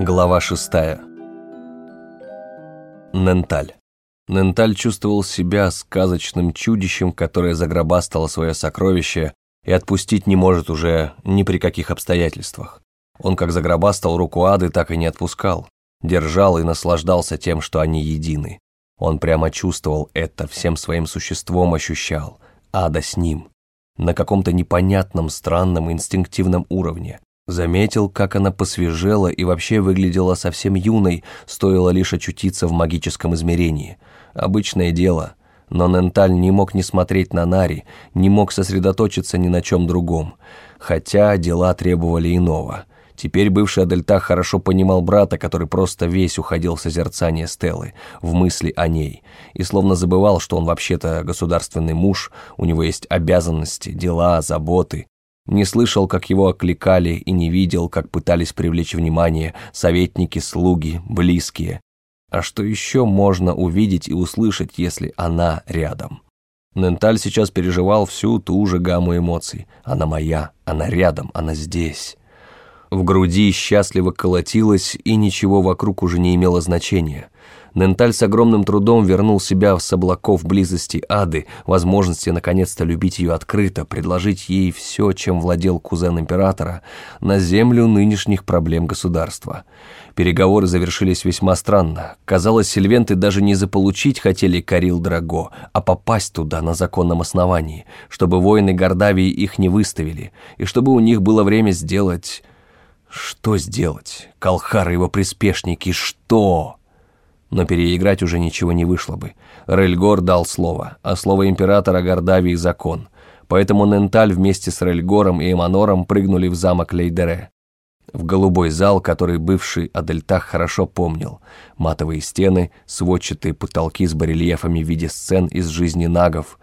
Глава шестая. Ненталь. Ненталь чувствовал себя сказочным чудищем, которое загробастало свое сокровище и отпустить не может уже ни при каких обстоятельствах. Он как загробастал руку Ады, так и не отпускал. Держал и наслаждался тем, что они едины. Он прямо чувствовал это, всем своим существом ощущал. Ада с ним. На каком-то непонятном, странном, инстинктивном уровне. Заметил, как она посвежела и вообще выглядела совсем юной, стоило лишь очутиться в магическом измерении. Обычное дело. Но Ненталь не мог не смотреть на Нари, не мог сосредоточиться ни на чем другом. Хотя дела требовали иного. Теперь бывший Адельтах хорошо понимал брата, который просто весь уходил в созерцание Стеллы, в мысли о ней, и словно забывал, что он вообще-то государственный муж, у него есть обязанности, дела, заботы, не слышал, как его окликали, и не видел, как пытались привлечь внимание советники, слуги, близкие. А что еще можно увидеть и услышать, если она рядом? Ненталь сейчас переживал всю ту же гамму эмоций. Она моя, она рядом, она здесь. В груди счастливо колотилось, и ничего вокруг уже не имело значения. Ненталь с огромным трудом вернул себя с облаков близости ады, возможности наконец-то любить ее открыто, предложить ей все, чем владел кузен императора, на землю нынешних проблем государства. Переговоры завершились весьма странно. Казалось, сильвенты даже не заполучить хотели Карил Драго, а попасть туда на законном основании, чтобы воины Гордавии их не выставили, и чтобы у них было время сделать... Что сделать? Колхар и его приспешники, что? Но переиграть уже ничего не вышло бы. Рельгор дал слово, а слово императора Гордавии – закон. Поэтому Ненталь вместе с Рельгором и Эманором прыгнули в замок Лейдере. В голубой зал, который бывший Адельтах хорошо помнил. Матовые стены, сводчатые потолки с барельефами в виде сцен из жизни нагов,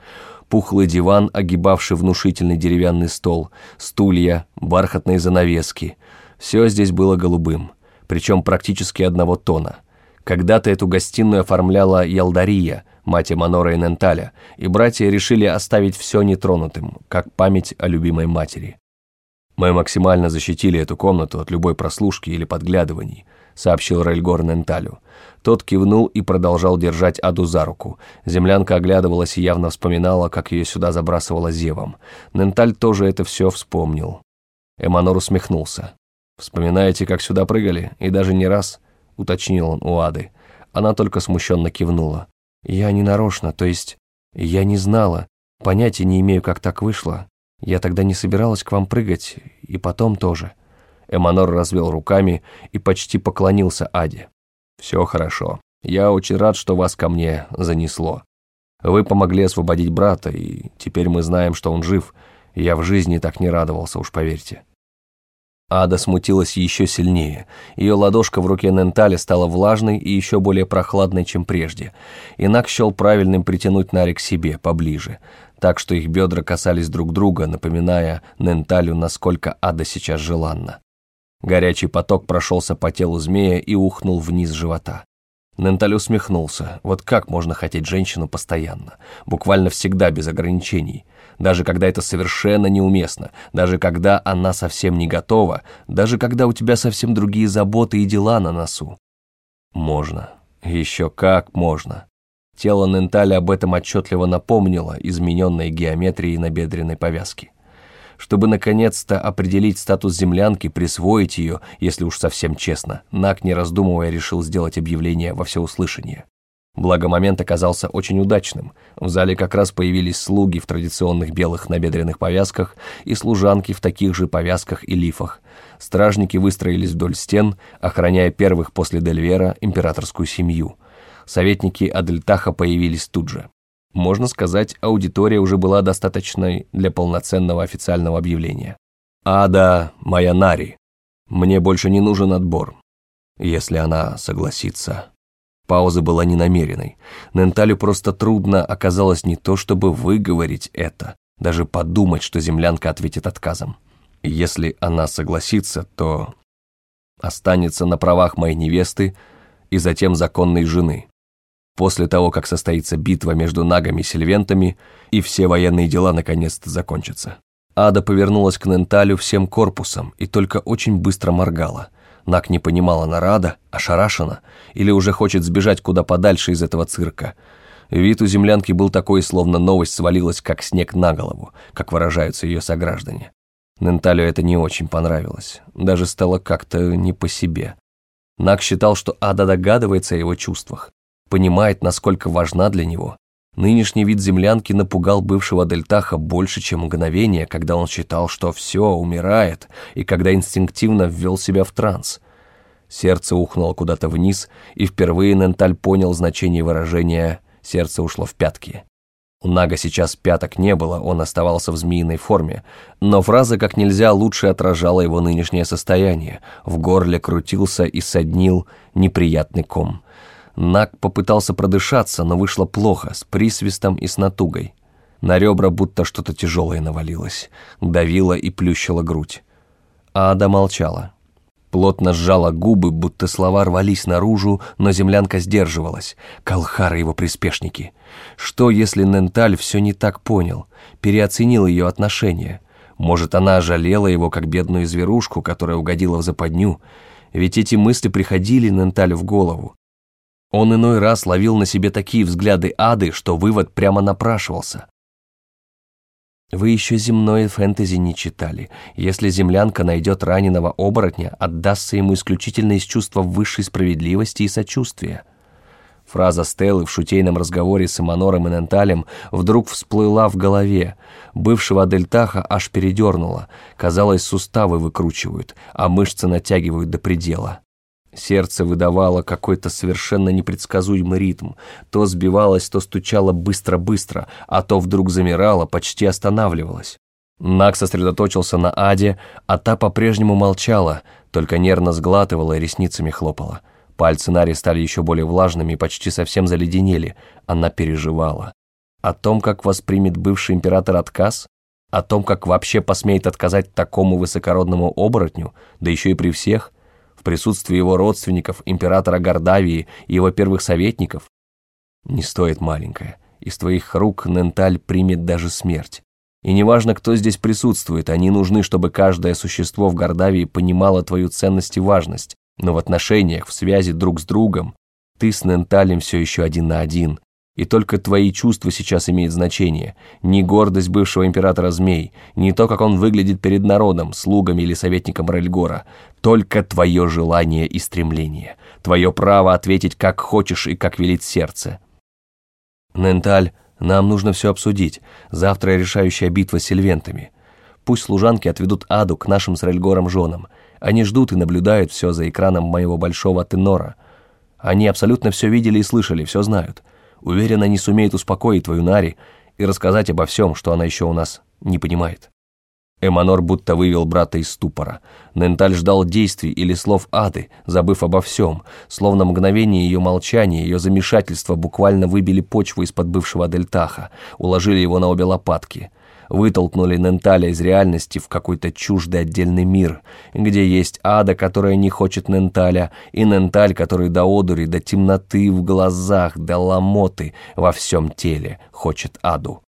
пухлый диван, огибавший внушительный деревянный стол, стулья, бархатные занавески. Все здесь было голубым, причем практически одного тона – когда-то эту гостиную оформляла Ялдария, мать Эманора и Ненталя, и братья решили оставить все нетронутым, как память о любимой матери. «Мы максимально защитили эту комнату от любой прослушки или подглядываний», сообщил Рельгор Ненталю. Тот кивнул и продолжал держать Аду за руку. Землянка оглядывалась и явно вспоминала, как ее сюда забрасывала зевом. Ненталь тоже это все вспомнил. Эманор усмехнулся. «Вспоминаете, как сюда прыгали? И даже не раз?» — уточнил он у Ады. Она только смущенно кивнула. «Я не нарочно, то есть я не знала, понятия не имею, как так вышло. Я тогда не собиралась к вам прыгать, и потом тоже». Эманор развел руками и почти поклонился Аде. «Все хорошо. Я очень рад, что вас ко мне занесло. Вы помогли освободить брата, и теперь мы знаем, что он жив. Я в жизни так не радовался, уж поверьте». Ада смутилась еще сильнее. Ее ладошка в руке Нентали стала влажной и еще более прохладной, чем прежде. Инак счел правильным притянуть Нари к себе, поближе, так что их бедра касались друг друга, напоминая Ненталю, насколько Ада сейчас желанна. Горячий поток прошелся по телу змея и ухнул вниз живота. Ненталь усмехнулся. Вот как можно хотеть женщину постоянно? Буквально всегда, без ограничений даже когда это совершенно неуместно, даже когда она совсем не готова, даже когда у тебя совсем другие заботы и дела на носу. Можно. Еще как можно. Тело Ненталя об этом отчетливо напомнило измененной геометрией набедренной повязки. Чтобы наконец-то определить статус землянки, присвоить ее, если уж совсем честно, Нак, не раздумывая, решил сделать объявление во всеуслышание. Благо момент оказался очень удачным. В зале как раз появились слуги в традиционных белых набедренных повязках и служанки в таких же повязках и лифах. Стражники выстроились вдоль стен, охраняя первых после Дельвера императорскую семью. Советники Адельтаха появились тут же. Можно сказать, аудитория уже была достаточной для полноценного официального объявления. «Ада, моя Нари, мне больше не нужен отбор, если она согласится». Пауза была ненамеренной. Ненталю просто трудно оказалось не то, чтобы выговорить это, даже подумать, что землянка ответит отказом. Если она согласится, то останется на правах моей невесты и затем законной жены. После того, как состоится битва между нагами и сильвентами, и все военные дела наконец-то закончатся. Ада повернулась к Ненталю всем корпусом и только очень быстро моргала. Нак не понимала, она рада, ошарашена или уже хочет сбежать куда подальше из этого цирка. Вид у землянки был такой, словно новость свалилась, как снег на голову, как выражаются ее сограждане. Ненталю это не очень понравилось, даже стало как-то не по себе. Нак считал, что Ада догадывается о его чувствах, понимает, насколько важна для него. Нынешний вид землянки напугал бывшего Дельтаха больше, чем мгновение, когда он считал, что все, умирает, и когда инстинктивно ввел себя в транс. Сердце ухнуло куда-то вниз, и впервые Ненталь понял значение выражения «сердце ушло в пятки». У Нага сейчас пяток не было, он оставался в змеиной форме, но фраза как нельзя лучше отражала его нынешнее состояние. В горле крутился и соднил неприятный ком. Наг попытался продышаться, но вышло плохо, с присвистом и с натугой. На ребра будто что-то тяжелое навалилось, давило и плющило грудь. Ада молчала. Плотно сжала губы, будто слова рвались наружу, но землянка сдерживалась. Калхар и его приспешники. Что, если Ненталь все не так понял, переоценил ее отношения? Может, она ожалела его, как бедную зверушку, которая угодила в западню? Ведь эти мысли приходили Ненталю в голову. Он иной раз ловил на себе такие взгляды ады, что вывод прямо напрашивался. Вы еще земное фэнтези не читали. Если землянка найдет раненого оборотня, отдастся ему исключительно из чувства высшей справедливости и сочувствия. Фраза Стеллы в шутейном разговоре с Эманором и Ненталем вдруг всплыла в голове. Бывшего Адельтаха аж передернуло. Казалось, суставы выкручивают, а мышцы натягивают до предела. Сердце выдавало какой-то совершенно непредсказуемый ритм. То сбивалось, то стучало быстро-быстро, а то вдруг замирало, почти останавливалось. Нак сосредоточился на Аде, а та по-прежнему молчала, только нервно сглатывала и ресницами хлопала. Пальцы Нари стали еще более влажными и почти совсем заледенели. Она переживала. О том, как воспримет бывший император отказ? О том, как вообще посмеет отказать такому высокородному оборотню, да еще и при всех? Присутствии его родственников, императора Гордавии и его первых советников? Не стоит, маленькая. Из твоих рук Ненталь примет даже смерть. И неважно, кто здесь присутствует, они нужны, чтобы каждое существо в Гордавии понимало твою ценность и важность. Но в отношениях, в связи друг с другом, ты с Ненталем все еще один на один, и только твои чувства сейчас имеют значение. Не гордость бывшего императора змей, не то, как он выглядит перед народом, слугами или советником Рельгора. Только твое желание и стремление. Твое право ответить, как хочешь и как велит сердце. Ненталь, нам нужно все обсудить. Завтра решающая битва с сильвентами. Пусть служанки отведут Аду к нашим с Рельгором женам. Они ждут и наблюдают все за экраном моего большого тенора. Они абсолютно все видели и слышали, все знают. Уверен, они сумеют успокоить твою Нари и рассказать обо всем, что она еще у нас не понимает». Эманор будто вывел брата из ступора. Ненталь ждал действий или слов Ады, забыв обо всем. Словно мгновение ее молчания, ее замешательства буквально выбили почву из-под бывшего Дельтаха, уложили его на обе лопатки вытолкнули Ненталя из реальности в какой-то чуждый отдельный мир, где есть ада, которая не хочет Ненталя, и Ненталь, который до одури, до темноты в глазах, до ломоты во всем теле хочет аду.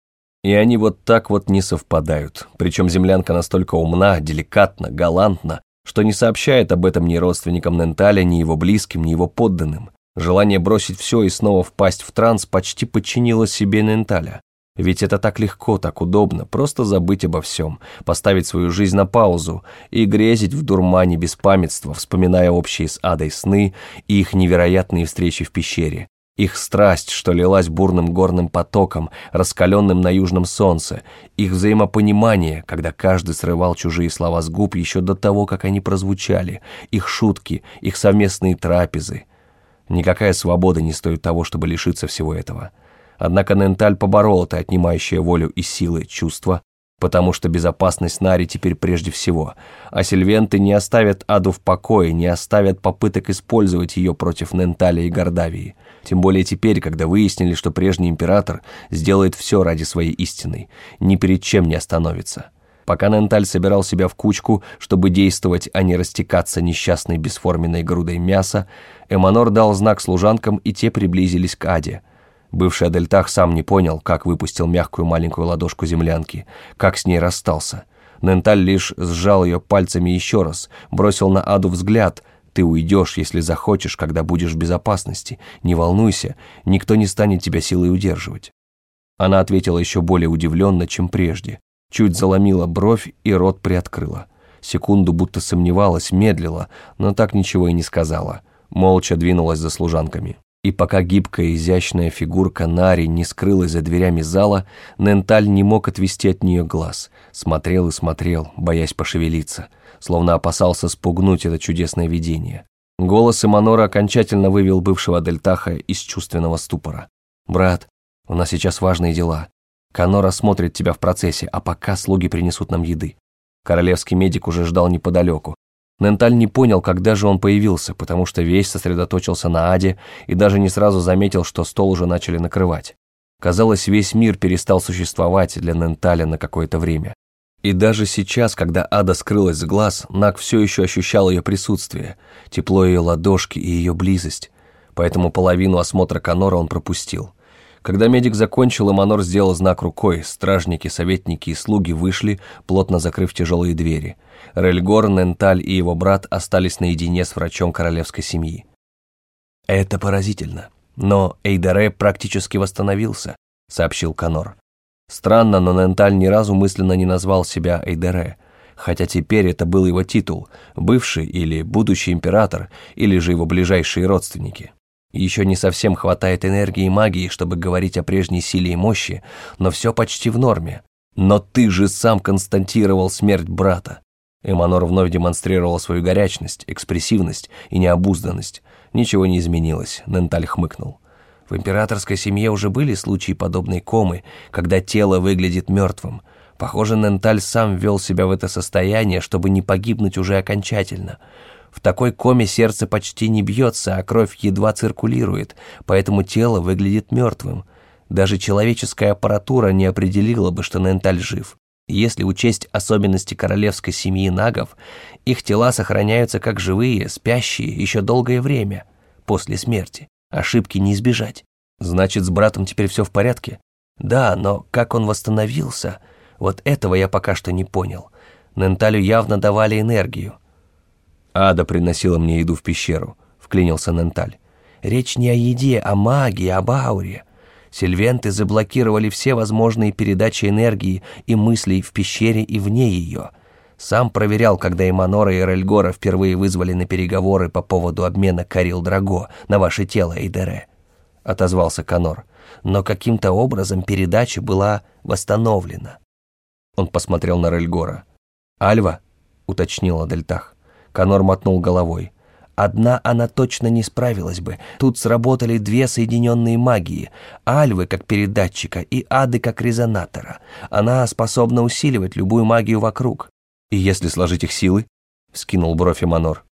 И они вот так вот не совпадают, причем землянка настолько умна, деликатна, галантна, что не сообщает об этом ни родственникам Ненталя, ни его близким, ни его подданным. Желание бросить все и снова впасть в транс почти подчинило себе Ненталя. Ведь это так легко, так удобно, просто забыть обо всем, поставить свою жизнь на паузу и грезить в дурмане беспамятства, вспоминая общие с Адой сны и их невероятные встречи в пещере. Их страсть, что лилась бурным горным потоком, раскаленным на южном солнце, их взаимопонимание, когда каждый срывал чужие слова с губ еще до того, как они прозвучали, их шутки, их совместные трапезы. Никакая свобода не стоит того, чтобы лишиться всего этого. Однако Ненталь поборол это отнимающее волю и силы чувство, потому что безопасность Нари теперь прежде всего, а Сильвенты не оставят Аду в покое, не оставят попыток использовать ее против Ненталя и Гордавии, тем более теперь, когда выяснили, что прежний император сделает все ради своей истины, ни перед чем не остановится. Пока Ненталь собирал себя в кучку, чтобы действовать, а не растекаться несчастной бесформенной грудой мяса, Эманор дал знак служанкам, и те приблизились к Аде – Бывший Адельтах сам не понял, как выпустил мягкую маленькую ладошку землянки, как с ней расстался. Ненталь лишь сжал ее пальцами еще раз, бросил на Аду взгляд. «Ты уйдешь, если захочешь, когда будешь в безопасности. Не волнуйся, никто не станет тебя силой удерживать». Она ответила еще более удивленно, чем прежде. Чуть заломила бровь и рот приоткрыла. Секунду будто сомневалась, медлила, но так ничего и не сказала. Молча двинулась за служанками. И пока гибкая изящная фигурка Нари не скрылась за дверями зала, Ненталь не мог отвести от нее глаз. Смотрел и смотрел, боясь пошевелиться, словно опасался спугнуть это чудесное видение. Голос Эманора окончательно вывел бывшего Дельтаха из чувственного ступора. «Брат, у нас сейчас важные дела. Канора смотрит тебя в процессе, а пока слуги принесут нам еды». Королевский медик уже ждал неподалеку, Ненталь не понял, когда же он появился, потому что весь сосредоточился на Аде и даже не сразу заметил, что стол уже начали накрывать. Казалось, весь мир перестал существовать для Ненталя на какое-то время. И даже сейчас, когда Ада скрылась с глаз, Нак все еще ощущал ее присутствие, тепло ее ладошки и ее близость, поэтому половину осмотра Канора он пропустил. Когда медик закончил, Эманор сделал знак рукой, стражники, советники и слуги вышли, плотно закрыв тяжелые двери – Рельгор, Ненталь и его брат остались наедине с врачом королевской семьи. «Это поразительно. Но Эйдаре практически восстановился», — сообщил Канор. Странно, но Ненталь ни разу мысленно не назвал себя Эйдаре, хотя теперь это был его титул, бывший или будущий император, или же его ближайшие родственники. Еще не совсем хватает энергии и магии, чтобы говорить о прежней силе и мощи, но все почти в норме. Но ты же сам констатировал смерть брата. Эманор вновь демонстрировал свою горячность, экспрессивность и необузданность. Ничего не изменилось, Ненталь хмыкнул. В императорской семье уже были случаи подобной комы, когда тело выглядит мертвым. Похоже, Ненталь сам ввел себя в это состояние, чтобы не погибнуть уже окончательно. В такой коме сердце почти не бьется, а кровь едва циркулирует, поэтому тело выглядит мертвым. Даже человеческая аппаратура не определила бы, что Ненталь жив. Если учесть особенности королевской семьи нагов, их тела сохраняются как живые, спящие еще долгое время после смерти. Ошибки не избежать. Значит, с братом теперь все в порядке? Да, но как он восстановился, вот этого я пока что не понял. Ненталю явно давали энергию. Ада приносила мне еду в пещеру, вклинился Ненталь. Речь не о еде, а магии, об ауре. Сильвенты заблокировали все возможные передачи энергии и мыслей в пещере и вне ее. Сам проверял, когда Эманора и Рельгора впервые вызвали на переговоры по поводу обмена Карил Драго на ваше тело, Эйдере. Отозвался Канор. Но каким-то образом передача была восстановлена. Он посмотрел на Рельгора. «Альва?» — уточнила Дельтах. Канор мотнул головой. Одна она точно не справилась бы. Тут сработали две соединенные магии. Альвы как передатчика и ады как резонатора. Она способна усиливать любую магию вокруг. И если сложить их силы? Скинул бровь Эманор.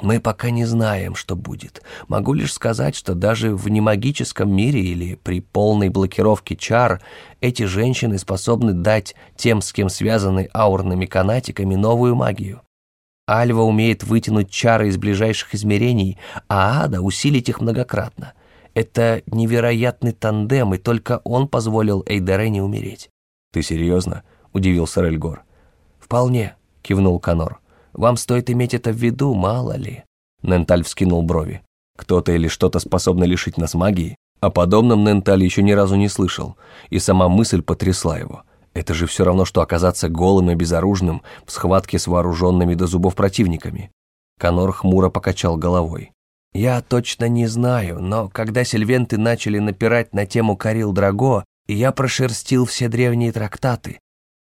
Мы пока не знаем, что будет. Могу лишь сказать, что даже в немагическом мире или при полной блокировке чар эти женщины способны дать тем, с кем связаны аурными канатиками, новую магию. Альва умеет вытянуть чары из ближайших измерений, а Ада усилить их многократно. Это невероятный тандем, и только он позволил Эйдере не умереть. «Ты серьезно?» — удивился Рельгор. «Вполне», — кивнул Канор. «Вам стоит иметь это в виду, мало ли». Ненталь вскинул брови. «Кто-то или что-то способно лишить нас магии?» О подобном Ненталь еще ни разу не слышал, и сама мысль потрясла его. Это же все равно, что оказаться голым и безоружным в схватке с вооруженными до зубов противниками. Конор хмуро покачал головой. «Я точно не знаю, но когда сильвенты начали напирать на тему Карил Драго, я прошерстил все древние трактаты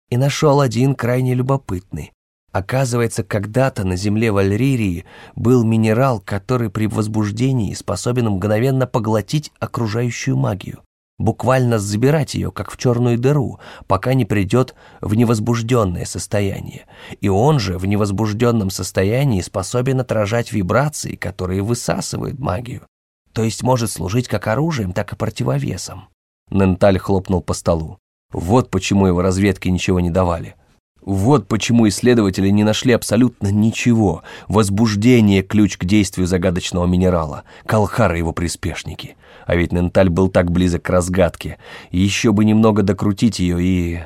и нашел один крайне любопытный. Оказывается, когда-то на земле Вальририи был минерал, который при возбуждении способен мгновенно поглотить окружающую магию буквально забирать ее, как в черную дыру, пока не придет в невозбужденное состояние. И он же в невозбужденном состоянии способен отражать вибрации, которые высасывают магию. То есть может служить как оружием, так и противовесом. Ненталь хлопнул по столу. Вот почему его разведке ничего не давали. Вот почему исследователи не нашли абсолютно ничего. Возбуждение – ключ к действию загадочного минерала. Калхар и его приспешники. А ведь Ненталь был так близок к разгадке. Еще бы немного докрутить ее и...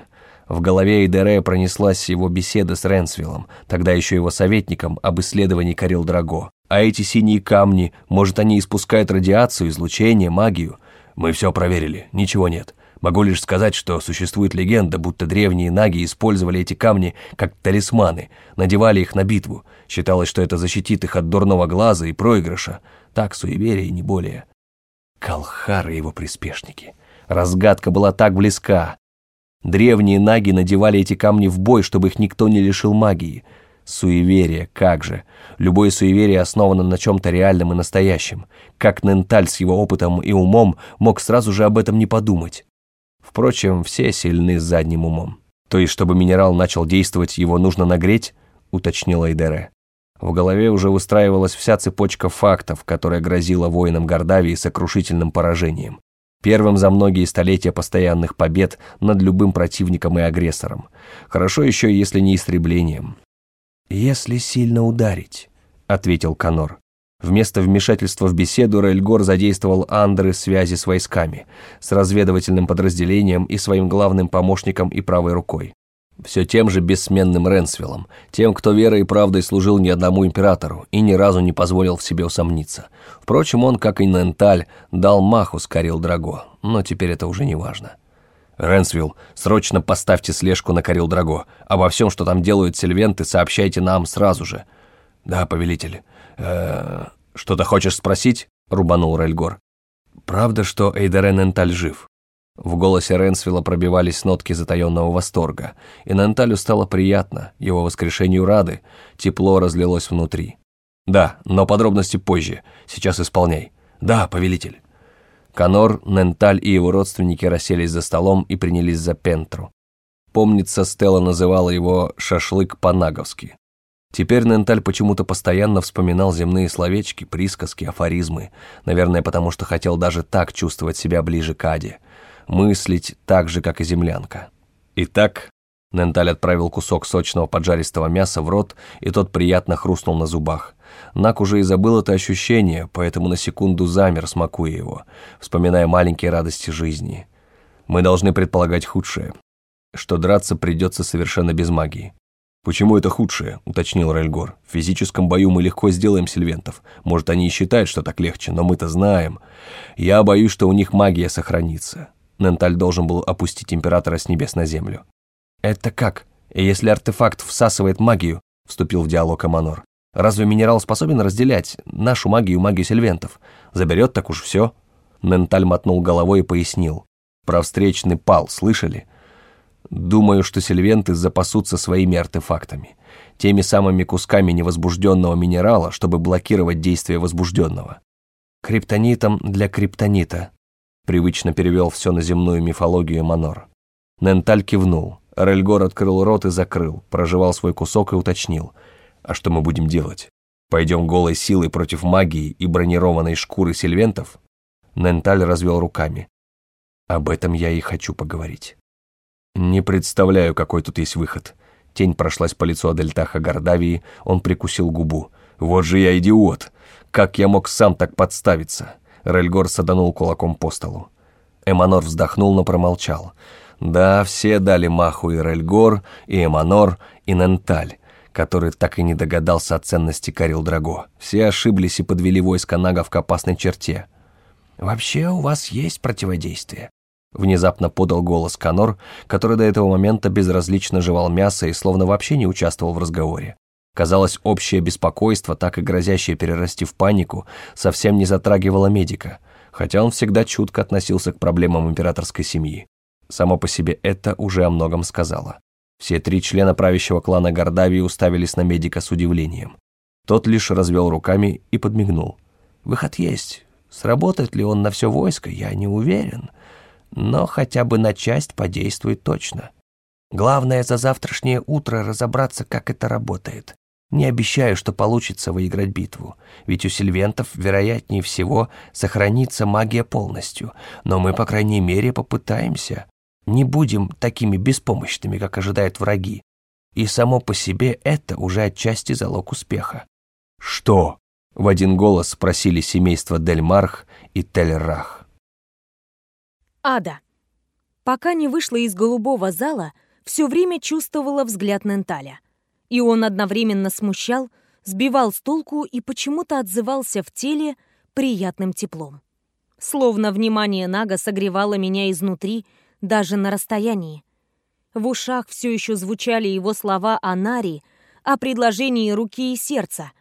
В голове Эйдере пронеслась его беседа с Ренсвиллом, тогда еще его советником, об исследовании Карил Драго. А эти синие камни, может, они испускают радиацию, излучение, магию? Мы все проверили, ничего нет. Могу лишь сказать, что существует легенда, будто древние наги использовали эти камни как талисманы, надевали их на битву. Считалось, что это защитит их от дурного глаза и проигрыша. Так, суеверие, не более. Калхар и его приспешники. Разгадка была так близка. Древние наги надевали эти камни в бой, чтобы их никто не лишил магии. Суеверие, как же. Любое суеверие основано на чем-то реальном и настоящем. Как Ненталь с его опытом и умом мог сразу же об этом не подумать? Впрочем, все сильны задним умом. То есть, чтобы минерал начал действовать, его нужно нагреть, уточнила Эйдере. В голове уже выстраивалась вся цепочка фактов, которая грозила воинам Гордавии сокрушительным поражением. Первым за многие столетия постоянных побед над любым противником и агрессором. Хорошо еще, если не истреблением. «Если сильно ударить», — ответил Конор. Вместо вмешательства в беседу Рельгор задействовал Андеры связи с войсками, с разведывательным подразделением и своим главным помощником и правой рукой. Все тем же бессменным Ренсвиллом, тем, кто верой и правдой служил ни одному императору и ни разу не позволил в себе усомниться. Впрочем, он, как и Ненталь, дал маху с Драго, но теперь это уже не важно. «Ренсвилл, срочно поставьте слежку на Карил Драго. Обо всем, что там делают сельвенты, сообщайте нам сразу же». «Да, повелитель э что-то хочешь спросить?» — рубанул Рельгор. «Правда, что Эйдерен Энталь жив?» В голосе Ренсвилла пробивались нотки затаенного восторга, и Ненталю стало приятно, его воскрешению рады, тепло разлилось внутри. «Да, но подробности позже, сейчас исполняй». «Да, повелитель». Конор, Ненталь и его родственники расселись за столом и принялись за пентру. Помнится, Стелла называла его «шашлык по-наговски». Теперь Ненталь почему-то постоянно вспоминал земные словечки, присказки, афоризмы. Наверное, потому что хотел даже так чувствовать себя ближе к Аде. Мыслить так же, как и землянка. Итак, Ненталь отправил кусок сочного поджаристого мяса в рот, и тот приятно хрустнул на зубах. Нак уже и забыл это ощущение, поэтому на секунду замер, смакуя его, вспоминая маленькие радости жизни. Мы должны предполагать худшее, что драться придется совершенно без магии. «Почему это худшее?» — уточнил Рельгор. «В физическом бою мы легко сделаем сельвентов. Может, они и считают, что так легче, но мы-то знаем. Я боюсь, что у них магия сохранится». Ненталь должен был опустить императора с небес на землю. «Это как? Если артефакт всасывает магию?» — вступил в диалог Аманор. «Разве минерал способен разделять нашу магию и магию сельвентов? Заберет, так уж все». Ненталь мотнул головой и пояснил. «Про встречный пал слышали? Думаю, что сельвенты запасутся своими артефактами, теми самыми кусками невозбужденного минерала, чтобы блокировать действие возбужденного. Криптонитом для криптонита, привычно перевел все на земную мифологию Манор. Ненталь кивнул. Рельгор открыл рот и закрыл, прожевал свой кусок и уточнил. А что мы будем делать? Пойдем голой силой против магии и бронированной шкуры сельвентов? Ненталь развел руками. Об этом я и хочу поговорить. «Не представляю, какой тут есть выход». Тень прошлась по лицу Адельтаха Гордавии, он прикусил губу. «Вот же я идиот! Как я мог сам так подставиться?» Рельгор саданул кулаком по столу. Эманор вздохнул, но промолчал. Да, все дали маху и Рельгор, и Эманор, и Ненталь, который так и не догадался о ценности Карил Драго. Все ошиблись и подвели войско нагов к опасной черте. «Вообще у вас есть противодействие?» Внезапно подал голос Конор, который до этого момента безразлично жевал мясо и словно вообще не участвовал в разговоре. Казалось, общее беспокойство, так и грозящее перерасти в панику, совсем не затрагивало медика, хотя он всегда чутко относился к проблемам императорской семьи. Само по себе это уже о многом сказало. Все три члена правящего клана Гордавии уставились на медика с удивлением. Тот лишь развел руками и подмигнул. «Выход есть. Сработает ли он на все войско, я не уверен но хотя бы на часть подействует точно. Главное за завтрашнее утро разобраться, как это работает. Не обещаю, что получится выиграть битву, ведь у сильвентов, вероятнее всего, сохранится магия полностью, но мы, по крайней мере, попытаемся. Не будем такими беспомощными, как ожидают враги. И само по себе это уже отчасти залог успеха. «Что?» — в один голос спросили семейство Дельмарх и Тельрах. Ада. Пока не вышла из голубого зала, все время чувствовала взгляд Ненталя. И он одновременно смущал, сбивал с толку и почему-то отзывался в теле приятным теплом. Словно внимание Нага согревало меня изнутри, даже на расстоянии. В ушах все еще звучали его слова о Нари, о предложении руки и сердца.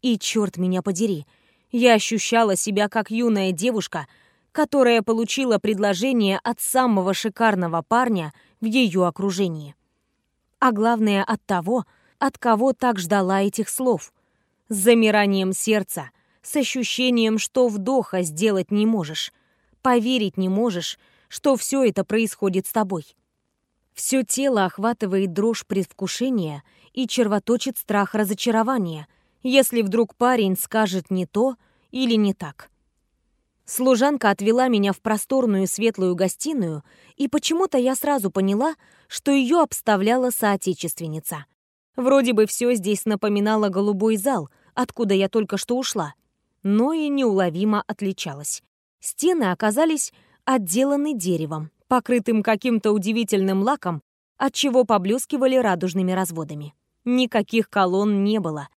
И, черт меня подери, я ощущала себя как юная девушка, которая получила предложение от самого шикарного парня в ее окружении. А главное от того, от кого так ждала этих слов. С замиранием сердца — с ощущением, что вдоха сделать не можешь, поверить не можешь, что все это происходит с тобой. Все тело охватывает дрожь предвкушения и червоточит страх разочарования, если вдруг парень скажет не то или не так. Служанка отвела меня в просторную светлую гостиную, и почему-то я сразу поняла, что ее обставляла соотечественница. Вроде бы все здесь напоминало голубой зал, откуда я только что ушла но и неуловимо отличалась. Стены оказались отделаны деревом, покрытым каким-то удивительным лаком, отчего поблескивали радужными разводами. Никаких колонн не было.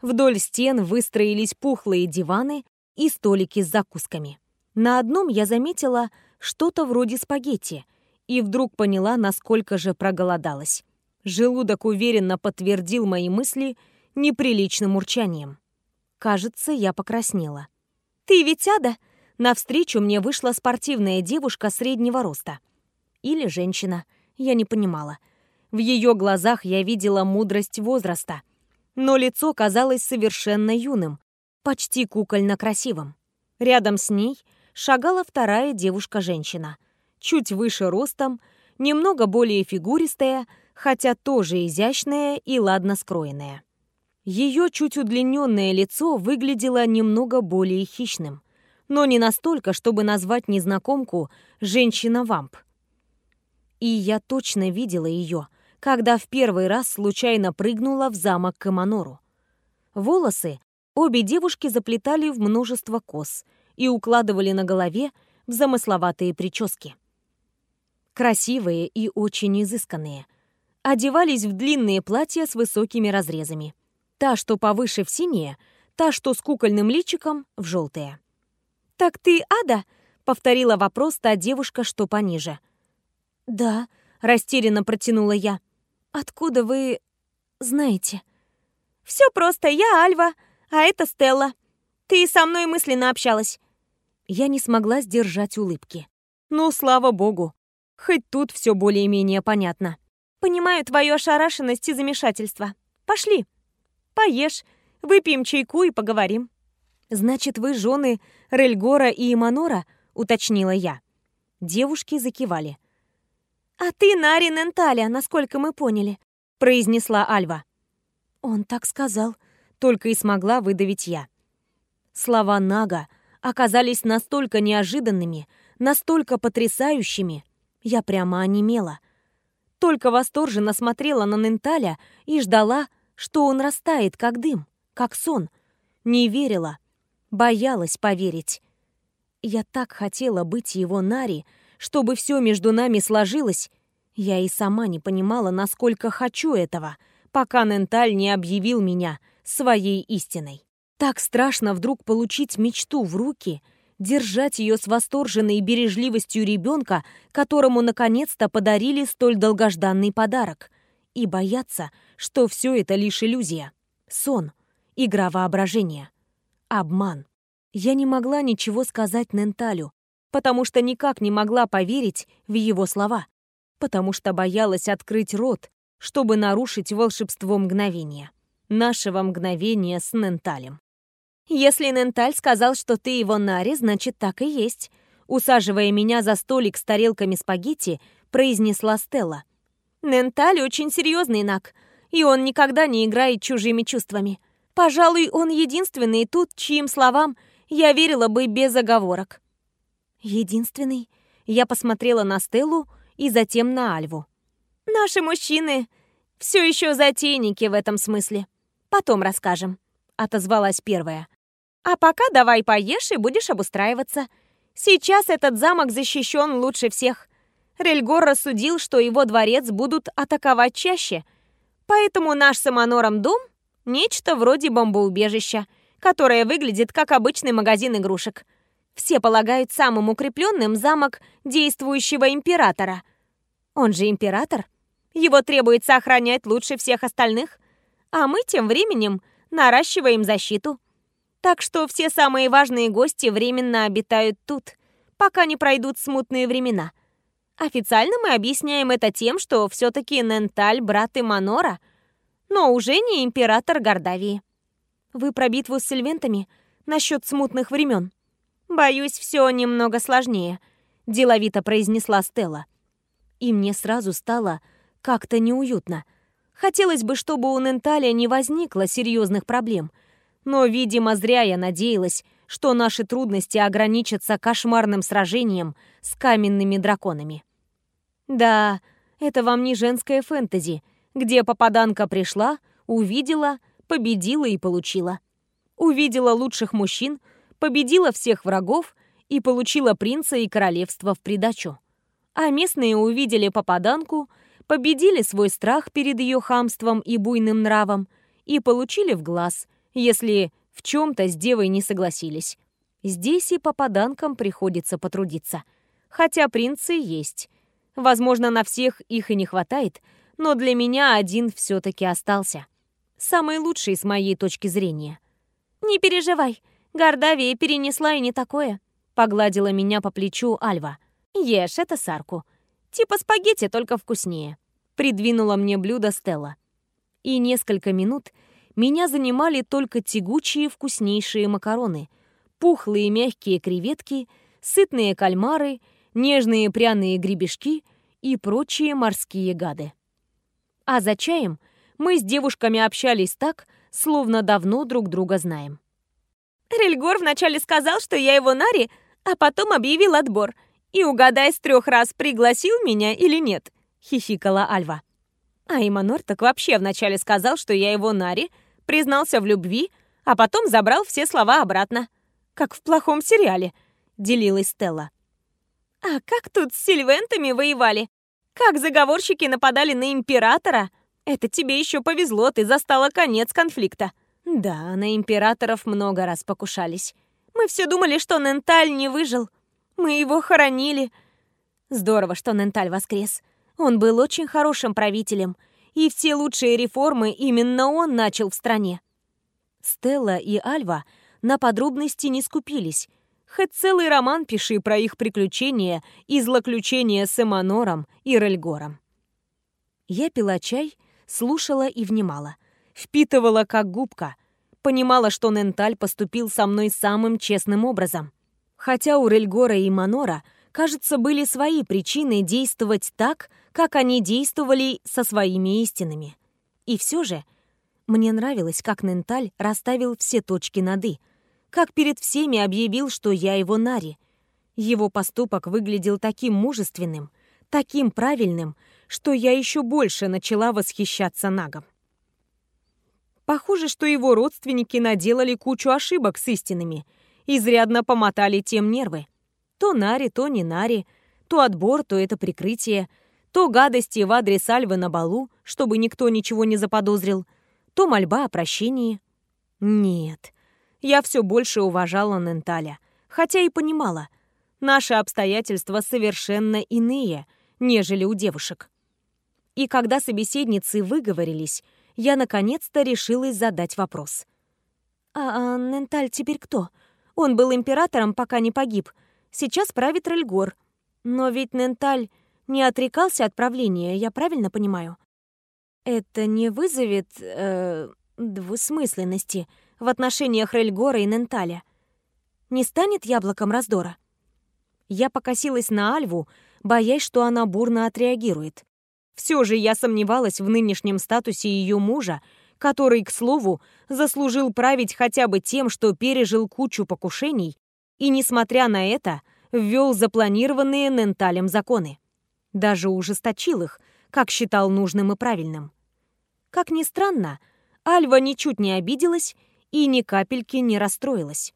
Вдоль стен выстроились пухлые диваны и столики с закусками. На одном я заметила что-то вроде спагетти и вдруг поняла, насколько же проголодалась. Желудок уверенно подтвердил мои мысли неприличным урчанием. Кажется, я покраснела. «Ты ведь Ада?» Навстречу мне вышла спортивная девушка среднего роста. Или женщина, я не понимала. В ее глазах я видела мудрость возраста. Но лицо казалось совершенно юным, почти кукольно красивым. Рядом с ней шагала вторая девушка-женщина. Чуть выше ростом, немного более фигуристая, хотя тоже изящная и ладно скроенная. Ее чуть удлиненное лицо выглядело немного более хищным, но не настолько, чтобы назвать незнакомку «женщина-вамп». И я точно видела ее, когда в первый раз случайно прыгнула в замок Каманору. Волосы обе девушки заплетали в множество кос и укладывали на голове в замысловатые прически. Красивые и очень изысканные. Одевались в длинные платья с высокими разрезами – Та, что повыше в синее, та, что с кукольным личиком, в желтое. «Так ты Ада?» — повторила вопрос та девушка, что пониже. «Да», — растерянно протянула я. «Откуда вы знаете?» «Все просто, я Альва, а это Стелла. Ты со мной мысленно общалась». Я не смогла сдержать улыбки. «Ну, слава богу, хоть тут все более-менее понятно. Понимаю твою ошарашенность и замешательство. Пошли». Поешь, выпьем чайку и поговорим». «Значит, вы жены Рельгора и Иманора?» — уточнила я. Девушки закивали. «А ты Нарин Энталя, насколько мы поняли», — произнесла Альва. «Он так сказал», — только и смогла выдавить я. Слова Нага оказались настолько неожиданными, настолько потрясающими, я прямо онемела. Только восторженно смотрела на Ненталя и ждала, что он растает, как дым, как сон. Не верила, боялась поверить. Я так хотела быть его Нари, чтобы все между нами сложилось. Я и сама не понимала, насколько хочу этого, пока Ненталь не объявил меня своей истиной. Так страшно вдруг получить мечту в руки, держать ее с восторженной бережливостью ребенка, которому наконец-то подарили столь долгожданный подарок, и бояться, что все это лишь иллюзия, сон, игра воображения, обман. Я не могла ничего сказать Ненталю, потому что никак не могла поверить в его слова, потому что боялась открыть рот, чтобы нарушить волшебство мгновения, нашего мгновения с Ненталем. «Если Ненталь сказал, что ты его Нари, значит, так и есть», усаживая меня за столик с тарелками спагетти, произнесла Стелла. «Ненталь очень серьезный наг, и он никогда не играет чужими чувствами. Пожалуй, он единственный тут, чьим словам я верила бы без оговорок. Единственный? Я посмотрела на Стеллу и затем на Альву. Наши мужчины все еще затейники в этом смысле. Потом расскажем, отозвалась первая. А пока давай поешь и будешь обустраиваться. Сейчас этот замок защищен лучше всех. Рельгор рассудил, что его дворец будут атаковать чаще, поэтому наш с Эманором дом — нечто вроде бомбоубежища, которое выглядит как обычный магазин игрушек. Все полагают самым укрепленным замок действующего императора. Он же император. Его требуется охранять лучше всех остальных, а мы тем временем наращиваем защиту. Так что все самые важные гости временно обитают тут, пока не пройдут смутные времена — Официально мы объясняем это тем, что все-таки Ненталь – брат Иманора, но уже не император Гордавии. Вы про битву с сильвентами насчет смутных времен? Боюсь, все немного сложнее, деловито произнесла Стелла. И мне сразу стало как-то неуютно. Хотелось бы, чтобы у Ненталя не возникло серьезных проблем. Но, видимо, зря я надеялась, что наши трудности ограничатся кошмарным сражением с каменными драконами. Да, это вам не женское фэнтези, где попаданка пришла, увидела, победила и получила. Увидела лучших мужчин, победила всех врагов и получила принца и королевство в придачу. А местные увидели попаданку, победили свой страх перед ее хамством и буйным нравом и получили в глаз, если в чем-то с девой не согласились. Здесь и попаданкам приходится потрудиться. Хотя принцы есть — Возможно, на всех их и не хватает, но для меня один все-таки остался. Самый лучший с моей точки зрения. «Не переживай, Гордавия перенесла и не такое», — погладила меня по плечу Альва. «Ешь, это сарку. Типа спагетти, только вкуснее», — придвинула мне блюдо Стелла. И несколько минут меня занимали только тягучие вкуснейшие макароны, пухлые мягкие креветки, сытные кальмары — нежные пряные гребешки и прочие морские гады. А за чаем мы с девушками общались так, словно давно друг друга знаем. Рельгор вначале сказал, что я его Нари, а потом объявил отбор. И угадай с трех раз, пригласил меня или нет, хихикала Альва. А Иманор так вообще вначале сказал, что я его Нари, признался в любви, а потом забрал все слова обратно. Как в плохом сериале, делилась Стелла. А как тут с сильвентами воевали? Как заговорщики нападали на императора? Это тебе еще повезло, ты застала конец конфликта. Да, на императоров много раз покушались. Мы все думали, что Ненталь не выжил. Мы его хоронили. Здорово, что Ненталь воскрес. Он был очень хорошим правителем, и все лучшие реформы именно он начал в стране. Стелла и Альва на подробности не скупились, Хоть целый роман пиши про их приключения и злоключения с Эманором и Рельгором. Я пила чай, слушала и внимала. Впитывала как губка. Понимала, что Ненталь поступил со мной самым честным образом. Хотя у Рельгора и Манора, кажется, были свои причины действовать так, как они действовали со своими истинами. И все же мне нравилось, как Ненталь расставил все точки над «и», как перед всеми объявил, что я его Нари. Его поступок выглядел таким мужественным, таким правильным, что я еще больше начала восхищаться Нагом. Похоже, что его родственники наделали кучу ошибок с истинными, изрядно помотали тем нервы. То Нари, то не Нари, то отбор, то это прикрытие, то гадости в адрес Альвы на балу, чтобы никто ничего не заподозрил, то мольба о прощении. Нет, я все больше уважала Ненталя, хотя и понимала, наши обстоятельства совершенно иные, нежели у девушек. И когда собеседницы выговорились, я наконец-то решилась задать вопрос. «А, а Ненталь теперь кто? Он был императором, пока не погиб. Сейчас правит Рельгор. Но ведь Ненталь не отрекался от правления, я правильно понимаю?» «Это не вызовет... Э, двусмысленности», в отношениях Рельгора и Ненталя. Не станет яблоком раздора? Я покосилась на Альву, боясь, что она бурно отреагирует. Все же я сомневалась в нынешнем статусе ее мужа, который, к слову, заслужил править хотя бы тем, что пережил кучу покушений и, несмотря на это, ввел запланированные Ненталем законы. Даже ужесточил их, как считал нужным и правильным. Как ни странно, Альва ничуть не обиделась и ни капельки не расстроилась.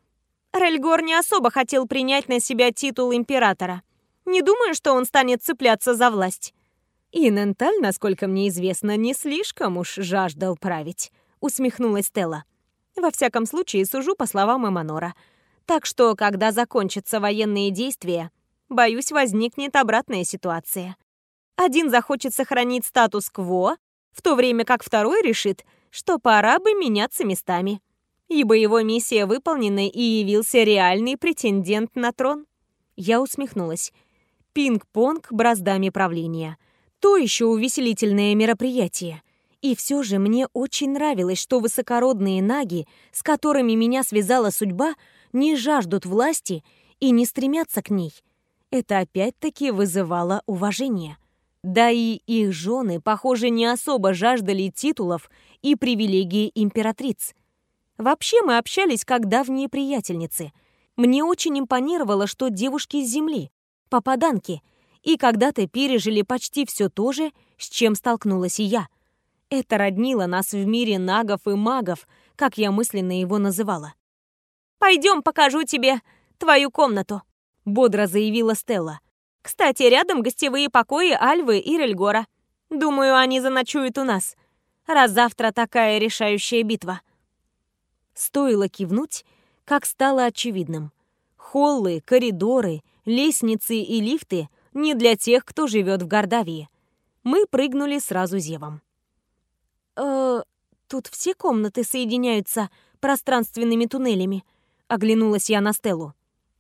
Рельгор не особо хотел принять на себя титул императора. Не думаю, что он станет цепляться за власть. И Ненталь, насколько мне известно, не слишком уж жаждал править, усмехнулась Стелла. Во всяком случае, сужу по словам Эманора. Так что, когда закончатся военные действия, боюсь, возникнет обратная ситуация. Один захочет сохранить статус-кво, в то время как второй решит, что пора бы меняться местами. Ибо его миссия выполнена и явился реальный претендент на трон. Я усмехнулась. Пинг-понг браздами правления. То еще увеселительное мероприятие. И все же мне очень нравилось, что высокородные наги, с которыми меня связала судьба, не жаждут власти и не стремятся к ней. Это опять-таки вызывало уважение. Да и их жены, похоже, не особо жаждали титулов и привилегий императриц. Вообще мы общались как давние приятельницы. Мне очень импонировало, что девушки с земли, попаданки, и когда-то пережили почти все то же, с чем столкнулась и я. Это роднило нас в мире нагов и магов, как я мысленно его называла. «Пойдем покажу тебе твою комнату», — бодро заявила Стелла. Кстати, рядом гостевые покои Альвы и Рельгора. Думаю, они заночуют у нас. Раз завтра такая решающая битва. Стоило кивнуть, как стало очевидным. Холлы, коридоры, лестницы и лифты не для тех, кто живет в Гордавии. Мы прыгнули сразу зевом. «Э, тут все комнаты соединяются пространственными туннелями», — оглянулась я на Стеллу.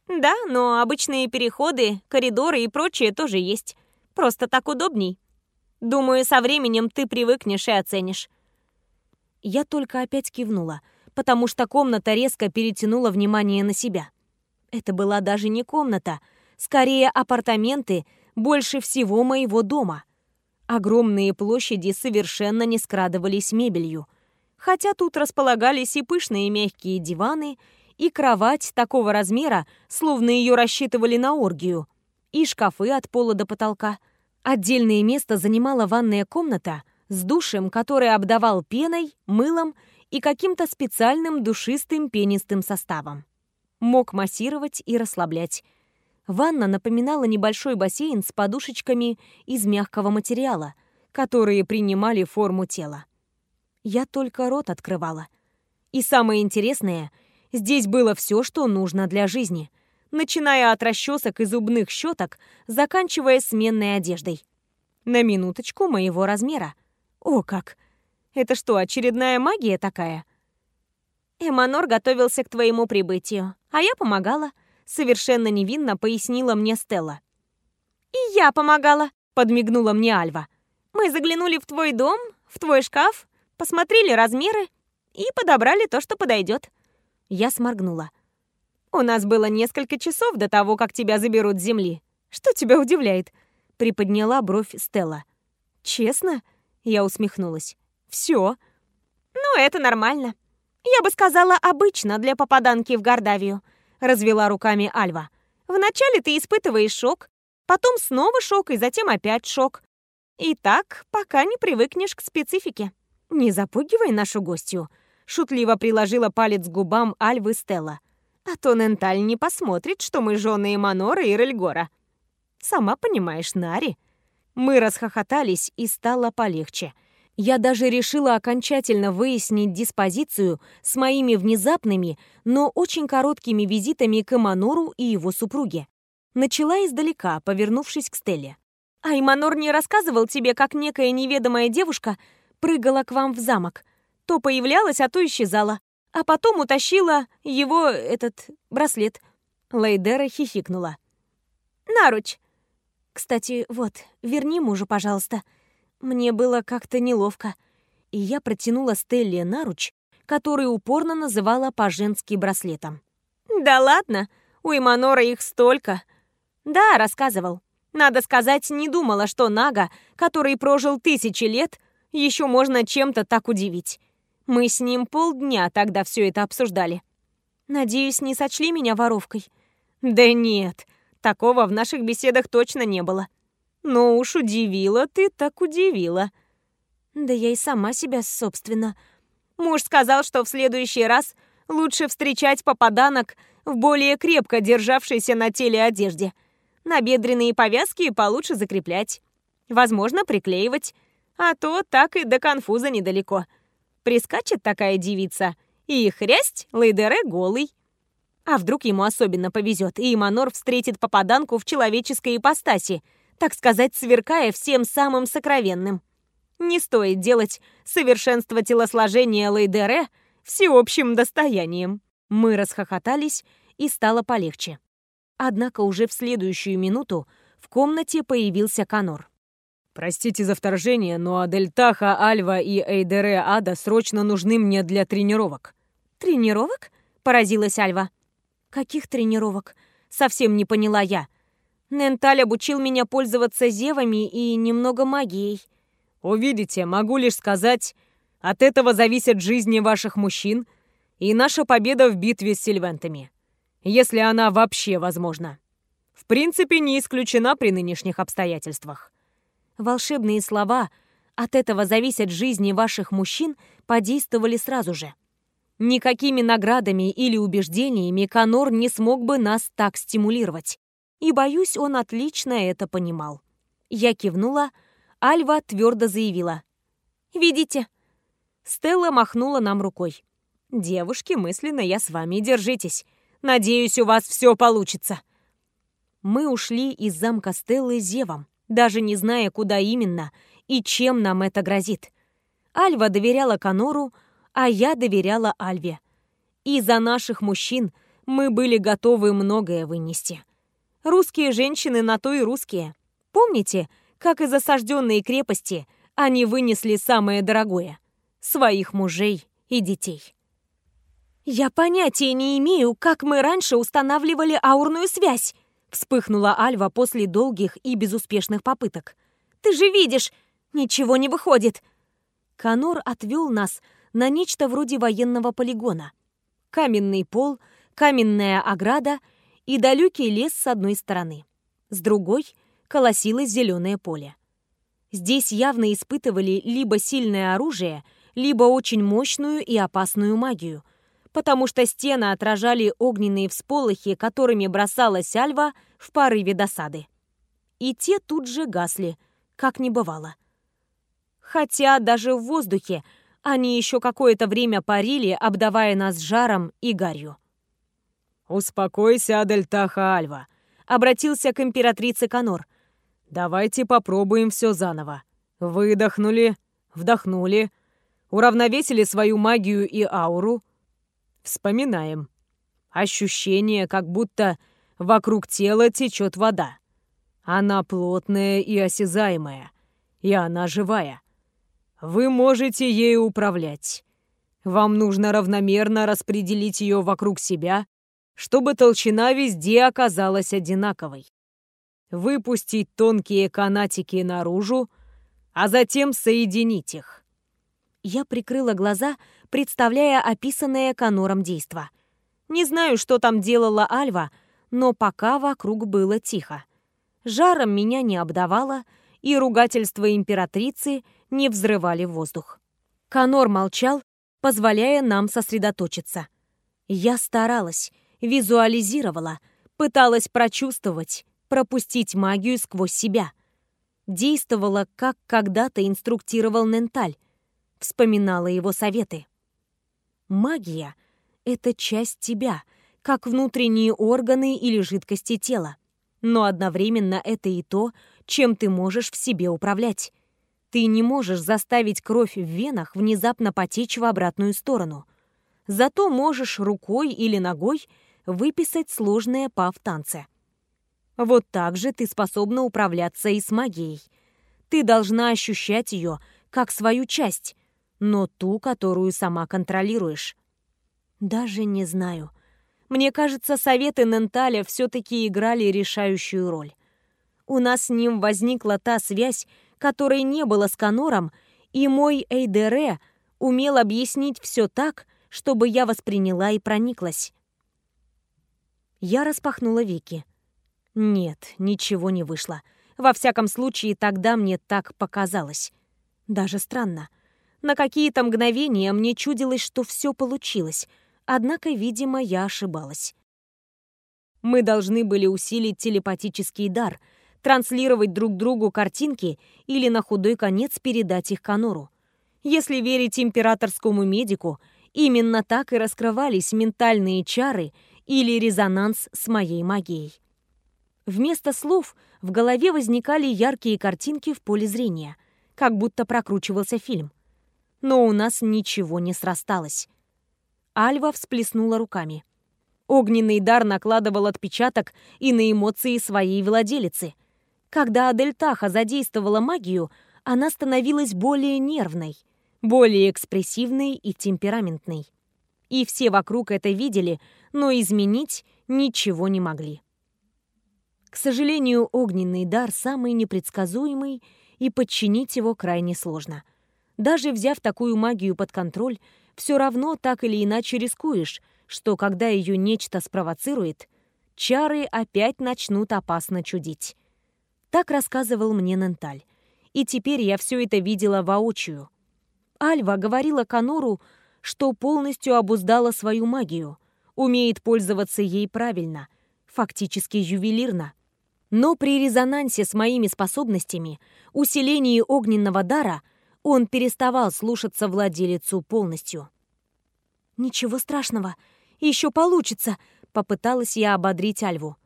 Да, но обычные переходы, коридоры и прочее тоже есть. Просто так удобней. Думаю, со временем ты привыкнешь и оценишь. Я только опять кивнула, потому что комната резко перетянула внимание на себя. Это была даже не комната, скорее апартаменты больше всего моего дома. Огромные площади совершенно не скрадывались мебелью. Хотя тут располагались и пышные мягкие диваны, и кровать такого размера, словно ее рассчитывали на оргию, и шкафы от пола до потолка. Отдельное место занимала ванная комната с душем, который обдавал пеной, мылом и каким-то специальным душистым пенистым составом. Мог массировать и расслаблять. Ванна напоминала небольшой бассейн с подушечками из мягкого материала, которые принимали форму тела. Я только рот открывала. И самое интересное — Здесь было все, что нужно для жизни, начиная от расчесок и зубных щеток, заканчивая сменной одеждой. На минуточку моего размера. О как! Это что, очередная магия такая? Эманор готовился к твоему прибытию, а я помогала. Совершенно невинно пояснила мне Стелла. «И я помогала», — подмигнула мне Альва. «Мы заглянули в твой дом, в твой шкаф, посмотрели размеры и подобрали то, что подойдет. Я сморгнула. «У нас было несколько часов до того, как тебя заберут с земли. Что тебя удивляет?» Приподняла бровь Стелла. «Честно?» Я усмехнулась. «Все». «Ну, это нормально. Я бы сказала, обычно для попаданки в Гордавию», развела руками Альва. «Вначале ты испытываешь шок, потом снова шок и затем опять шок. И так, пока не привыкнешь к специфике. Не запугивай нашу гостью», Шутливо приложила палец к губам Альвы Стелла. А то Ненталь не посмотрит, что мы жены Эманора и Рельгора. Сама понимаешь, Нари. Мы расхохотались, и стало полегче. Я даже решила окончательно выяснить диспозицию с моими внезапными, но очень короткими визитами к Эманору и его супруге. Начала издалека, повернувшись к Стелле. «А Эманор не рассказывал тебе, как некая неведомая девушка прыгала к вам в замок?» То появлялась, а то исчезала. А потом утащила его, этот, браслет. Лейдера хихикнула. «Наруч!» «Кстати, вот, верни мужу, пожалуйста. Мне было как-то неловко». И я протянула Стелле наруч, который упорно называла по-женски браслетом. «Да ладно, у Иманора их столько». «Да, рассказывал. Надо сказать, не думала, что Нага, который прожил тысячи лет, еще можно чем-то так удивить. Мы с ним полдня тогда все это обсуждали. Надеюсь, не сочли меня воровкой? Да нет, такого в наших беседах точно не было. Но уж удивила ты, так удивила. Да я и сама себя, собственно. Муж сказал, что в следующий раз лучше встречать попаданок в более крепко державшейся на теле одежде. Набедренные повязки получше закреплять. Возможно, приклеивать. А то так и до конфуза недалеко. Прискачет такая девица, и хрясть, Лейдере голый. А вдруг ему особенно повезет, и Иманор встретит попаданку в человеческой ипостаси, так сказать, сверкая всем самым сокровенным. Не стоит делать совершенство телосложения Лейдере всеобщим достоянием. Мы расхохотались, и стало полегче. Однако уже в следующую минуту в комнате появился Канор. «Простите за вторжение, но Адельтаха, Альва и Эйдере Ада срочно нужны мне для тренировок». «Тренировок?» — поразилась Альва. «Каких тренировок?» — совсем не поняла я. Ненталь обучил меня пользоваться зевами и немного магией. Увидите, могу лишь сказать, от этого зависят жизни ваших мужчин и наша победа в битве с сильвентами если она вообще возможна. В принципе, не исключена при нынешних обстоятельствах. Волшебные слова «от этого зависят жизни ваших мужчин» подействовали сразу же. Никакими наградами или убеждениями Конор не смог бы нас так стимулировать. И, боюсь, он отлично это понимал. Я кивнула, Альва твердо заявила. «Видите?» Стелла махнула нам рукой. «Девушки, мысленно я с вами, держитесь. Надеюсь, у вас все получится». Мы ушли из замка Стеллы зевом, даже не зная, куда именно и чем нам это грозит. Альва доверяла Конору, а я доверяла Альве. И за наших мужчин мы были готовы многое вынести. Русские женщины на то и русские. Помните, как из осажденной крепости они вынесли самое дорогое — своих мужей и детей? «Я понятия не имею, как мы раньше устанавливали аурную связь», вспыхнула Альва после долгих и безуспешных попыток. «Ты же видишь, ничего не выходит». Канор отвел нас на нечто вроде военного полигона. Каменный пол, каменная ограда и далекий лес с одной стороны. С другой колосилось зеленое поле. Здесь явно испытывали либо сильное оружие, либо очень мощную и опасную магию — потому что стены отражали огненные всполохи, которыми бросалась Альва в порыве досады. И те тут же гасли, как не бывало. Хотя даже в воздухе они еще какое-то время парили, обдавая нас жаром и гарью. «Успокойся, Адельтаха Альва», — обратился к императрице Конор. «Давайте попробуем все заново. Выдохнули, вдохнули, уравновесили свою магию и ауру, Вспоминаем. Ощущение, как будто вокруг тела течет вода. Она плотная и осязаемая, и она живая. Вы можете ею управлять. Вам нужно равномерно распределить ее вокруг себя, чтобы толщина везде оказалась одинаковой. Выпустить тонкие канатики наружу, а затем соединить их. Я прикрыла глаза, представляя описанное Конором действо. Не знаю, что там делала Альва, но пока вокруг было тихо. Жаром меня не обдавало, и ругательства императрицы не взрывали воздух. Конор молчал, позволяя нам сосредоточиться. Я старалась, визуализировала, пыталась прочувствовать, пропустить магию сквозь себя. Действовала, как когда-то инструктировал Ненталь, вспоминала его советы. Магия — это часть тебя, как внутренние органы или жидкости тела. Но одновременно это и то, чем ты можешь в себе управлять. Ты не можешь заставить кровь в венах внезапно потечь в обратную сторону. Зато можешь рукой или ногой выписать сложное па в танце. Вот так же ты способна управляться и с магией. Ты должна ощущать ее как свою часть, но ту, которую сама контролируешь. Даже не знаю. Мне кажется, советы Ненталя все-таки играли решающую роль. У нас с ним возникла та связь, которой не было с Конором, и мой Эйдере умел объяснить все так, чтобы я восприняла и прониклась. Я распахнула веки. Нет, ничего не вышло. Во всяком случае, тогда мне так показалось. Даже странно. На какие-то мгновения мне чудилось, что все получилось, однако, видимо, я ошибалась. Мы должны были усилить телепатический дар, транслировать друг другу картинки или на худой конец передать их Конору. Если верить императорскому медику, именно так и раскрывались ментальные чары или резонанс с моей магией. Вместо слов в голове возникали яркие картинки в поле зрения, как будто прокручивался фильм. Но у нас ничего не срасталось. Альва всплеснула руками. Огненный дар накладывал отпечаток и на эмоции своей владелицы. Когда Адельтаха задействовала магию, она становилась более нервной, более экспрессивной и темпераментной. И все вокруг это видели, но изменить ничего не могли. К сожалению, огненный дар самый непредсказуемый, и подчинить его крайне сложно. Даже взяв такую магию под контроль, все равно так или иначе рискуешь, что когда ее нечто спровоцирует, чары опять начнут опасно чудить. Так рассказывал мне Ненталь. И теперь я все это видела воочию. Альва говорила Канору, что полностью обуздала свою магию, умеет пользоваться ей правильно, фактически ювелирно. Но при резонансе с моими способностями, усилении огненного дара, он переставал слушаться владелицу полностью. «Ничего страшного, еще получится», — попыталась я ободрить Альву.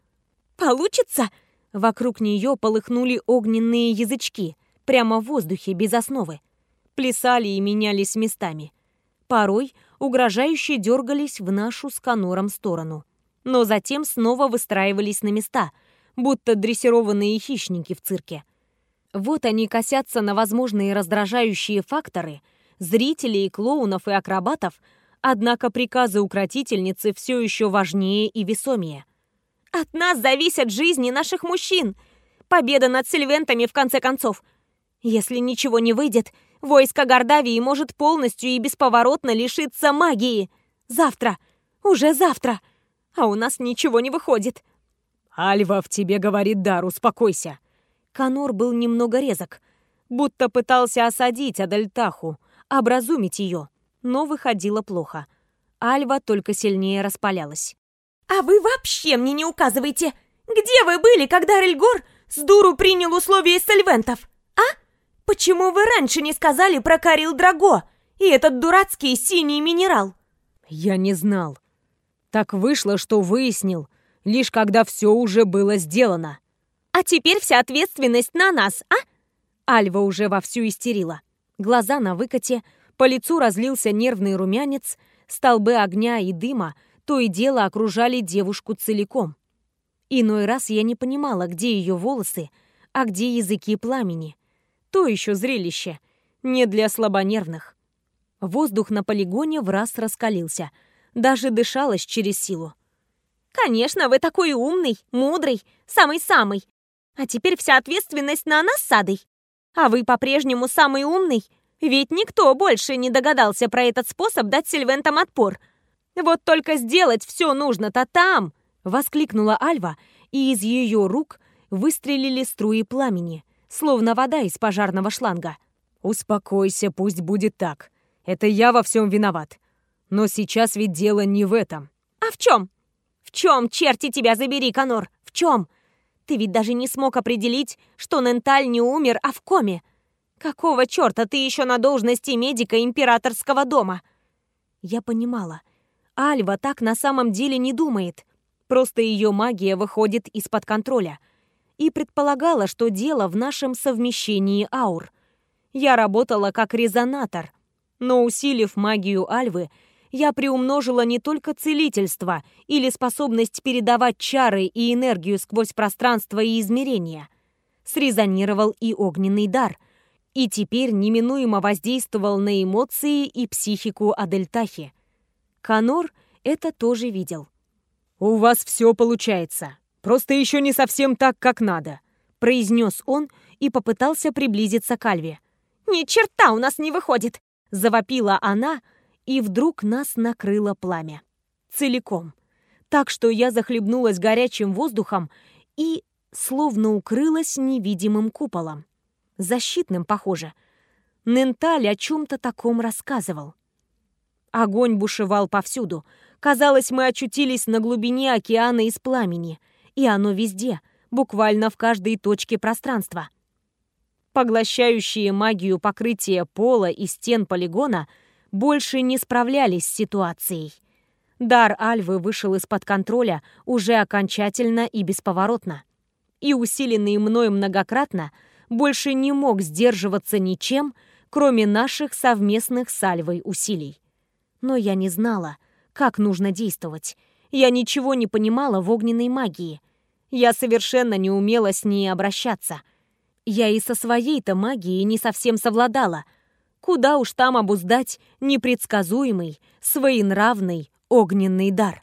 «Получится?» Вокруг нее полыхнули огненные язычки, прямо в воздухе, без основы. Плясали и менялись местами. Порой угрожающе дергались в нашу с Конором сторону. Но затем снова выстраивались на места, будто дрессированные хищники в цирке. Вот они косятся на возможные раздражающие факторы, зрителей, клоунов и акробатов, однако приказы укротительницы все еще важнее и весомее. «От нас зависят жизни наших мужчин! Победа над сильвентами, в конце концов! Если ничего не выйдет, Войско Гордавии может полностью и бесповоротно лишиться магии. Завтра. Уже завтра. А у нас ничего не выходит. Альва в тебе говорит Дар, успокойся. Конор был немного резок, будто пытался осадить Адальтаху, образумить ее, но выходило плохо. Альва только сильнее распалялась. «А вы вообще мне не указывайте! Где вы были, когда Рельгор с дуру принял условия сальвентов? Почему вы раньше не сказали про Карил Драго и этот дурацкий синий минерал? Я не знал. Так вышло, что выяснил, лишь когда все уже было сделано. А теперь вся ответственность на нас, а? Альва уже вовсю истерила. Глаза на выкате, по лицу разлился нервный румянец, столбы огня и дыма то и дело окружали девушку целиком. Иной раз я не понимала, где ее волосы, а где языки пламени. То еще зрелище. Не для слабонервных. Воздух на полигоне в раз раскалился. Даже дышалось через силу. «Конечно, вы такой умный, мудрый, самый-самый. А теперь вся ответственность на нас с Адой. А вы по-прежнему самый умный, ведь никто больше не догадался про этот способ дать Сильвентам отпор. Вот только сделать все нужно-то там!» — воскликнула Альва, и из ее рук выстрелили струи пламени словно вода из пожарного шланга. «Успокойся, пусть будет так. Это я во всем виноват. Но сейчас ведь дело не в этом». «А в чем? В чем, черти тебя забери, Конор? В чем? Ты ведь даже не смог определить, что Ненталь не умер, а в коме. Какого черта ты еще на должности медика императорского дома?» Я понимала. Альва так на самом деле не думает. Просто ее магия выходит из-под контроля — и предполагала, что дело в нашем совмещении аур. Я работала как резонатор, но усилив магию Альвы, я приумножила не только целительство или способность передавать чары и энергию сквозь пространство и измерения. Срезонировал и огненный дар, и теперь неминуемо воздействовал на эмоции и психику Адельтахи. Канор это тоже видел. «У вас все получается», Просто еще не совсем так, как надо», — произнес он и попытался приблизиться к Альве. «Ни черта у нас не выходит!» — завопила она, и вдруг нас накрыло пламя. Целиком. Так что я захлебнулась горячим воздухом и словно укрылась невидимым куполом. Защитным, похоже. Ненталь о чем-то таком рассказывал. Огонь бушевал повсюду. Казалось, мы очутились на глубине океана из пламени. И оно везде, буквально в каждой точке пространства. Поглощающие магию покрытия пола и стен полигона больше не справлялись с ситуацией. Дар Альвы вышел из-под контроля уже окончательно и бесповоротно. И усиленный мной многократно больше не мог сдерживаться ничем, кроме наших совместных с Альвой усилий. Но я не знала, как нужно действовать. Я ничего не понимала в огненной магии. Я совершенно не умела с ней обращаться. Я и со своей-то магией не совсем совладала. Куда уж там обуздать непредсказуемый, своенравный огненный дар.